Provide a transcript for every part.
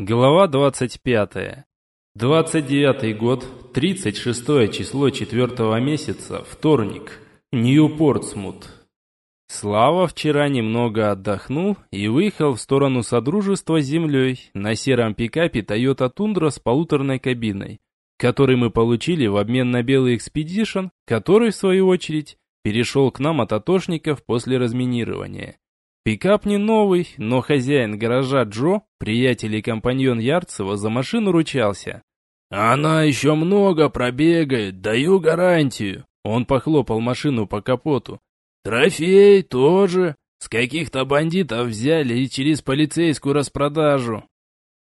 Глава 25. 29 год, 36 число 4 месяца, вторник. Нью-Портсмут. Слава вчера немного отдохнул и выехал в сторону Содружества с землей на сером пикапе Toyota Tundra с полуторной кабиной, который мы получили в обмен на белый Expedition, который, в свою очередь, перешел к нам от атошников после разминирования. Пикап не новый, но хозяин гаража Джо, приятель и компаньон Ярцева, за машину ручался. «Она еще много пробегает, даю гарантию!» Он похлопал машину по капоту. «Трофей тоже. С каких-то бандитов взяли и через полицейскую распродажу.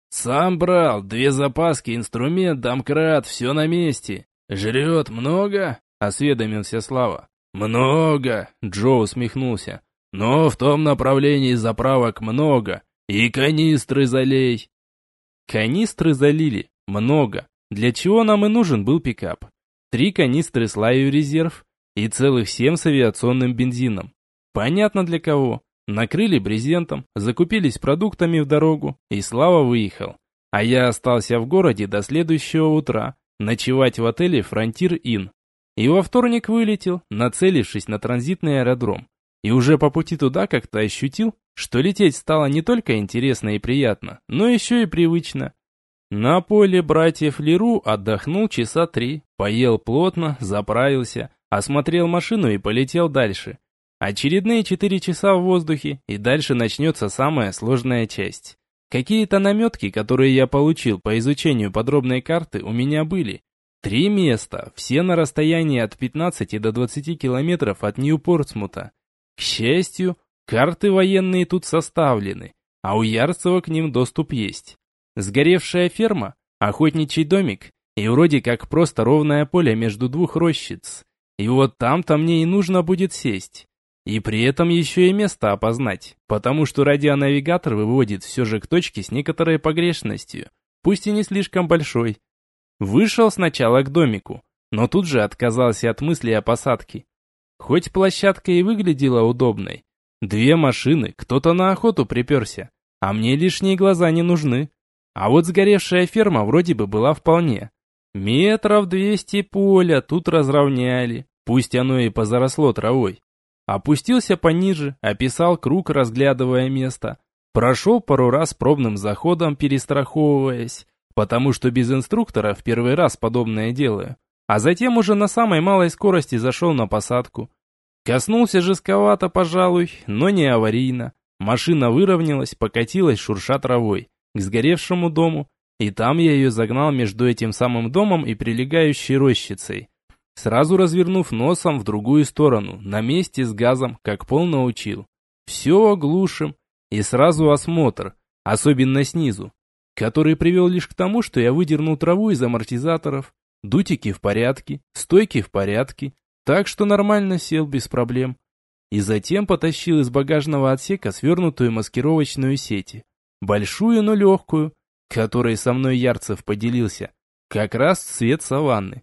Сам брал, две запаски, инструмент, домкрат, все на месте. Жрет много?» — осведомился Слава. «Много!» — Джо усмехнулся. Но в том направлении заправок много. И канистры залей. Канистры залили. Много. Для чего нам и нужен был пикап? Три канистры с лаю резерв и целых семь с авиационным бензином. Понятно для кого. Накрыли брезентом, закупились продуктами в дорогу, и Слава выехал. А я остался в городе до следующего утра, ночевать в отеле «Фронтир Inn». И во вторник вылетел, нацелившись на транзитный аэродром. И уже по пути туда как-то ощутил, что лететь стало не только интересно и приятно, но еще и привычно. На поле братьев Леру отдохнул часа три, поел плотно, заправился, осмотрел машину и полетел дальше. Очередные четыре часа в воздухе, и дальше начнется самая сложная часть. Какие-то наметки, которые я получил по изучению подробной карты, у меня были. Три места, все на расстоянии от 15 до 20 километров от Нью-Портсмута. К счастью, карты военные тут составлены, а у Ярцева к ним доступ есть. Сгоревшая ферма, охотничий домик и вроде как просто ровное поле между двух рощиц. И вот там-то мне и нужно будет сесть. И при этом еще и место опознать, потому что радионавигатор выводит все же к точке с некоторой погрешностью, пусть и не слишком большой. Вышел сначала к домику, но тут же отказался от мысли о посадке. Хоть площадка и выглядела удобной. Две машины, кто-то на охоту приперся, а мне лишние глаза не нужны. А вот сгоревшая ферма вроде бы была вполне. Метров двести поля тут разровняли, пусть оно и позаросло травой. Опустился пониже, описал круг, разглядывая место. Прошел пару раз пробным заходом, перестраховываясь, потому что без инструктора в первый раз подобное делаю а затем уже на самой малой скорости зашел на посадку. Коснулся жестковато, пожалуй, но не аварийно. Машина выровнялась, покатилась, шурша травой, к сгоревшему дому, и там я ее загнал между этим самым домом и прилегающей рощицей. Сразу развернув носом в другую сторону, на месте с газом, как пол научил. Все оглушим, и сразу осмотр, особенно снизу, который привел лишь к тому, что я выдернул траву из амортизаторов, Дутики в порядке, стойки в порядке, так что нормально сел без проблем. И затем потащил из багажного отсека свернутую маскировочную сеть. Большую, но легкую, которой со мной Ярцев поделился. Как раз цвет саванны.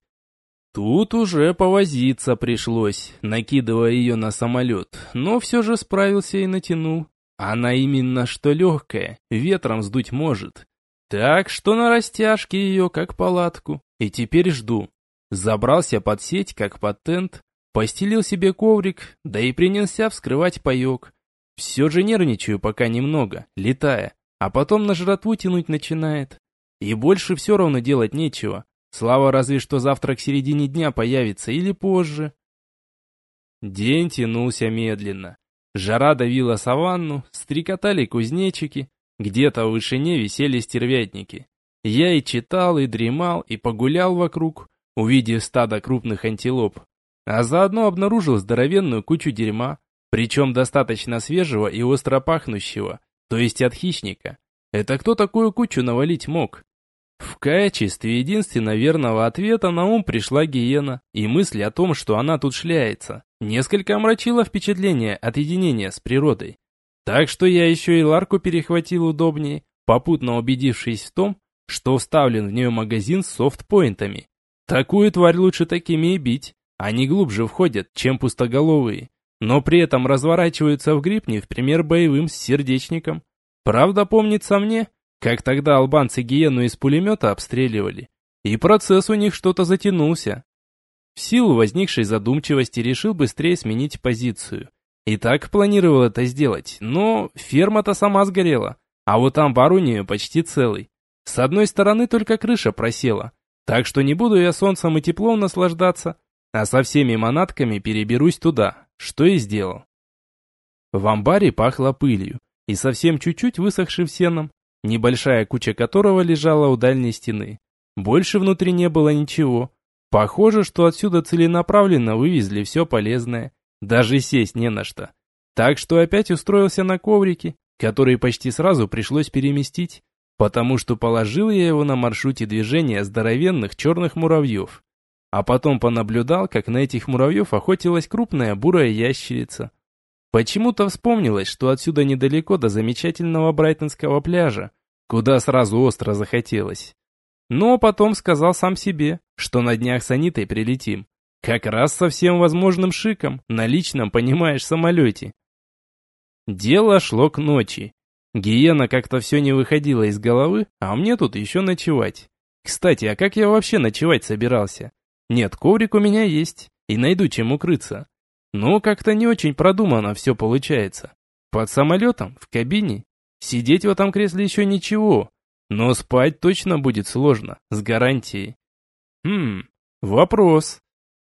Тут уже повозиться пришлось, накидывая ее на самолет, но все же справился и натянул. Она именно что легкая, ветром сдуть может. Так что на растяжке ее, как палатку. И теперь жду. Забрался под сеть, как под тент, постелил себе коврик, да и принялся вскрывать паек. Все же нервничаю пока немного, летая, а потом на жратву тянуть начинает. И больше все равно делать нечего. Слава разве что завтра к середине дня появится или позже. День тянулся медленно. Жара давила саванну, стрекотали кузнечики, где-то в вышине висели стервятники. Я и читал, и дремал, и погулял вокруг, увидев стадо крупных антилоп. А заодно обнаружил здоровенную кучу дерьма, причем достаточно свежего и остро пахнущего, то есть от хищника. Это кто такую кучу навалить мог? В качестве единственно верного ответа на ум пришла гиена, и мысль о том, что она тут шляется, несколько омрачила впечатление от единения с природой. Так что я еще и ларку перехватил удобнее, попутно убедившись в том, что вставлен в нее магазин с софтпоинтами. Такую тварь лучше такими и бить. Они глубже входят, чем пустоголовые, но при этом разворачиваются в грипп в пример боевым с сердечником. Правда, помнится мне, как тогда албанцы гиену из пулемета обстреливали. И процесс у них что-то затянулся. В силу возникшей задумчивости решил быстрее сменить позицию. И так планировал это сделать, но ферма-то сама сгорела, а вот амбар у нее почти целый. С одной стороны только крыша просела, так что не буду я солнцем и теплом наслаждаться, а со всеми манатками переберусь туда, что и сделал. В амбаре пахло пылью и совсем чуть-чуть высохшим сеном, небольшая куча которого лежала у дальней стены. Больше внутри не было ничего. Похоже, что отсюда целенаправленно вывезли все полезное, даже сесть не на что. Так что опять устроился на коврике, который почти сразу пришлось переместить, потому что положил я его на маршруте движения здоровенных черных муравьев. А потом понаблюдал, как на этих муравьев охотилась крупная бурая ящерица. Почему-то вспомнилось, что отсюда недалеко до замечательного Брайтонского пляжа, куда сразу остро захотелось. Но потом сказал сам себе, что на днях с Анитой прилетим. Как раз со всем возможным шиком, на личном, понимаешь, самолете. Дело шло к ночи. Гиена как-то все не выходила из головы, а мне тут еще ночевать. Кстати, а как я вообще ночевать собирался? Нет, коврик у меня есть, и найду чем укрыться. Но как-то не очень продумано все получается. Под самолетом, в кабине. Сидеть в этом кресле еще ничего, но спать точно будет сложно, с гарантией. Хм, вопрос.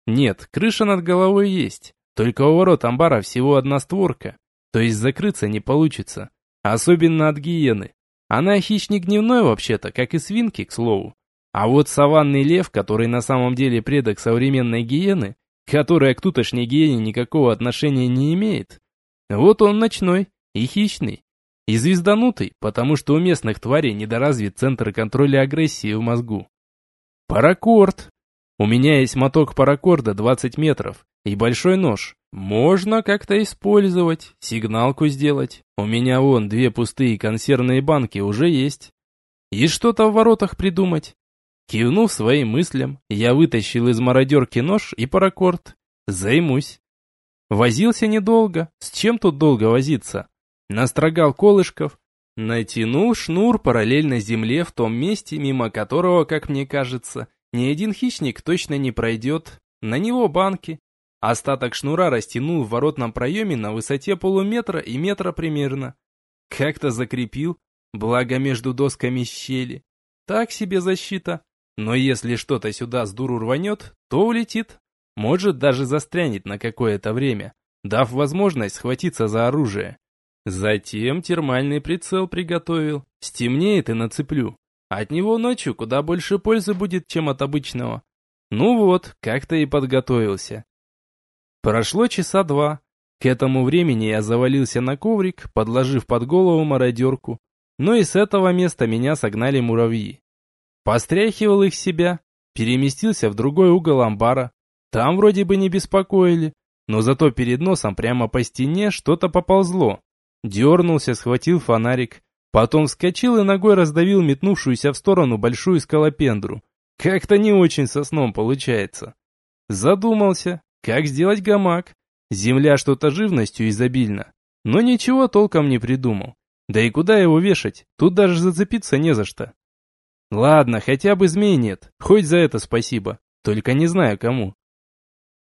Нет, крыша над головой есть, только у ворот амбара всего одна створка, то есть закрыться не получится. Особенно от гиены. Она хищник дневной вообще-то, как и свинки, к слову. А вот саванный лев, который на самом деле предок современной гиены, которая к тутошней гиене никакого отношения не имеет, вот он ночной и хищный. И звезданутый, потому что у местных тварей недоразвит центр контроля агрессии в мозгу. Паракорд. У меня есть моток паракорда 20 метров и большой нож. Можно как-то использовать, сигналку сделать. У меня вон две пустые консервные банки уже есть. И что-то в воротах придумать. Кивнув своим мыслям, я вытащил из мародерки нож и паракорд. Займусь. Возился недолго. С чем тут долго возиться? Настрогал колышков, натянул шнур параллельно земле в том месте, мимо которого, как мне кажется, ни один хищник точно не пройдет. На него банки, Остаток шнура растянул в воротном проеме на высоте полуметра и метра примерно. Как-то закрепил, благо между досками щели. Так себе защита. Но если что-то сюда с дуру рванет, то улетит. Может даже застрянет на какое-то время, дав возможность схватиться за оружие. Затем термальный прицел приготовил. Стемнеет и нацеплю. От него ночью куда больше пользы будет, чем от обычного. Ну вот, как-то и подготовился. Прошло часа два. К этому времени я завалился на коврик, подложив под голову мародерку. Но и с этого места меня согнали муравьи. Постряхивал их себя, переместился в другой угол амбара. Там вроде бы не беспокоили, но зато перед носом прямо по стене что-то поползло. Дернулся, схватил фонарик, потом вскочил и ногой раздавил метнувшуюся в сторону большую скалопендру. Как-то не очень со сном получается. Задумался, как сделать гамак? Земля что-то живностью изобильна. Но ничего толком не придумал. Да и куда его вешать? Тут даже зацепиться не за что. Ладно, хотя бы змей нет. Хоть за это спасибо. Только не знаю кому.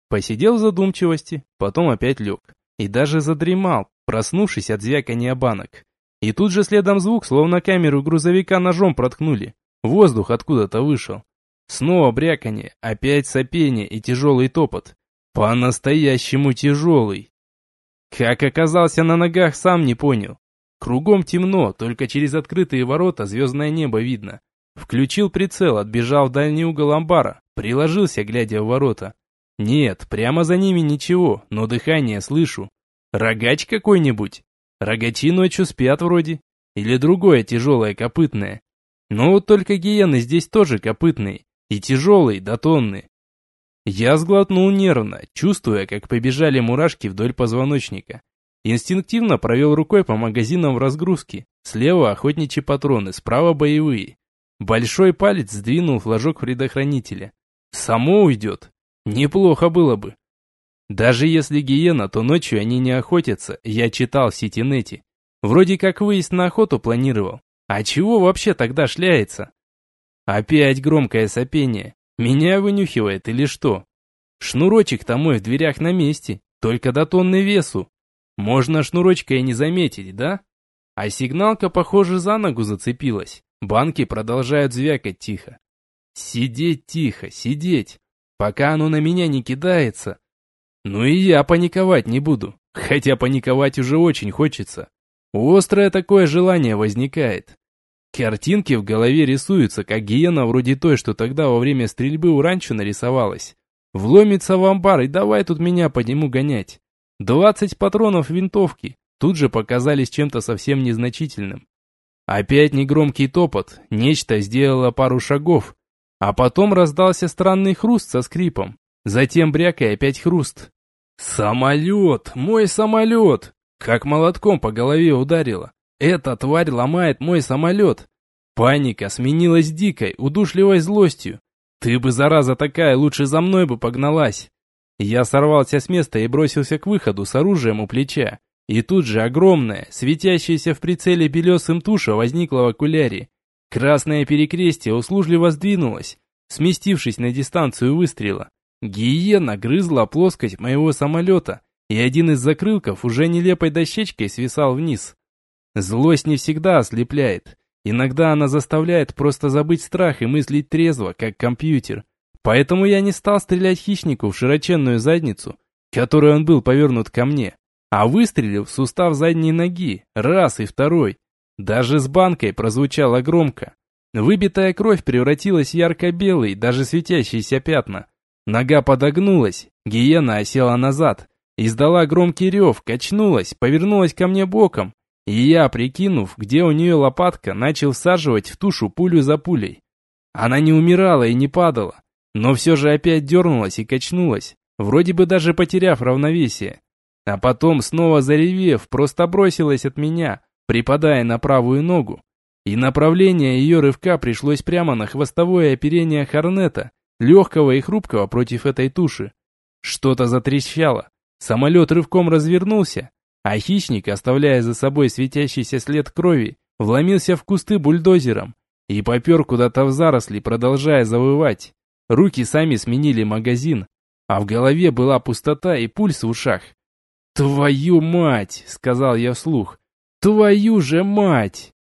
Посидел в задумчивости, потом опять лег. И даже задремал, проснувшись от звякания банок. И тут же следом звук, словно камеру грузовика ножом проткнули. Воздух откуда-то вышел. Снова бряканье, опять сопение и тяжелый топот. По-настоящему тяжелый. Как оказался на ногах, сам не понял. Кругом темно, только через открытые ворота звездное небо видно. Включил прицел, отбежал в дальний угол амбара, приложился, глядя в ворота. Нет, прямо за ними ничего, но дыхание слышу. Рогач какой-нибудь? Рогачи ночью спят вроде. Или другое тяжелое копытное. Но вот только гиены здесь тоже копытные. И тяжелые, да тонны. Я сглотнул нервно, чувствуя, как побежали мурашки вдоль позвоночника. Инстинктивно провел рукой по магазинам в разгрузке. Слева охотничьи патроны, справа боевые. Большой палец сдвинул флажок предохранителя. Само уйдет. Неплохо было бы. Даже если гиена, то ночью они не охотятся, я читал в сетинете. Вроде как выезд на охоту планировал. А чего вообще тогда шляется? Опять громкое сопение. Меня вынюхивает или что? Шнурочек-то мой в дверях на месте, только до тонны весу. Можно шнурочка и не заметить, да? А сигналка, похоже, за ногу зацепилась. Банки продолжают звякать тихо. Сидеть тихо, сидеть, пока оно на меня не кидается. Ну и я паниковать не буду, хотя паниковать уже очень хочется. Острое такое желание возникает. Картинки в голове рисуются, как гиена вроде той, что тогда во время стрельбы у ранчо нарисовалась. Вломится в амбар и давай тут меня по нему гонять. Двадцать патронов винтовки тут же показались чем-то совсем незначительным. Опять негромкий топот, нечто сделало пару шагов, а потом раздался странный хруст со скрипом, затем бряк и опять хруст. «Самолет! Мой самолет!» Как молотком по голове ударило. Эта тварь ломает мой самолет. Паника сменилась дикой, удушливой злостью. Ты бы, зараза такая, лучше за мной бы погналась. Я сорвался с места и бросился к выходу с оружием у плеча. И тут же огромная, светящаяся в прицеле белесым туша возникла в окуляре. Красное перекрестие услужливо сдвинулось, сместившись на дистанцию выстрела. Гиена грызла плоскость моего самолета, и один из закрылков уже нелепой дощечкой свисал вниз. Злость не всегда ослепляет. Иногда она заставляет просто забыть страх и мыслить трезво, как компьютер. Поэтому я не стал стрелять хищнику в широченную задницу, которой он был повернут ко мне, а выстрелил в сустав задней ноги, раз и второй. Даже с банкой прозвучало громко. Выбитая кровь превратилась в ярко-белый, даже светящиеся пятна. Нога подогнулась, гиена осела назад, издала громкий рев, качнулась, повернулась ко мне боком, и я, прикинув, где у нее лопатка, начал всаживать в тушу пулю за пулей. Она не умирала и не падала, но все же опять дернулась и качнулась, вроде бы даже потеряв равновесие. А потом, снова заревев, просто бросилась от меня, припадая на правую ногу. И направление ее рывка пришлось прямо на хвостовое оперение Хорнета, легкого и хрупкого против этой туши. Что-то затрещало. Самолет рывком развернулся, а хищник, оставляя за собой светящийся след крови, вломился в кусты бульдозером и попер куда-то в заросли, продолжая завывать. Руки сами сменили магазин, а в голове была пустота и пульс в ушах. «Твою мать!» — сказал я вслух. «Твою же мать!»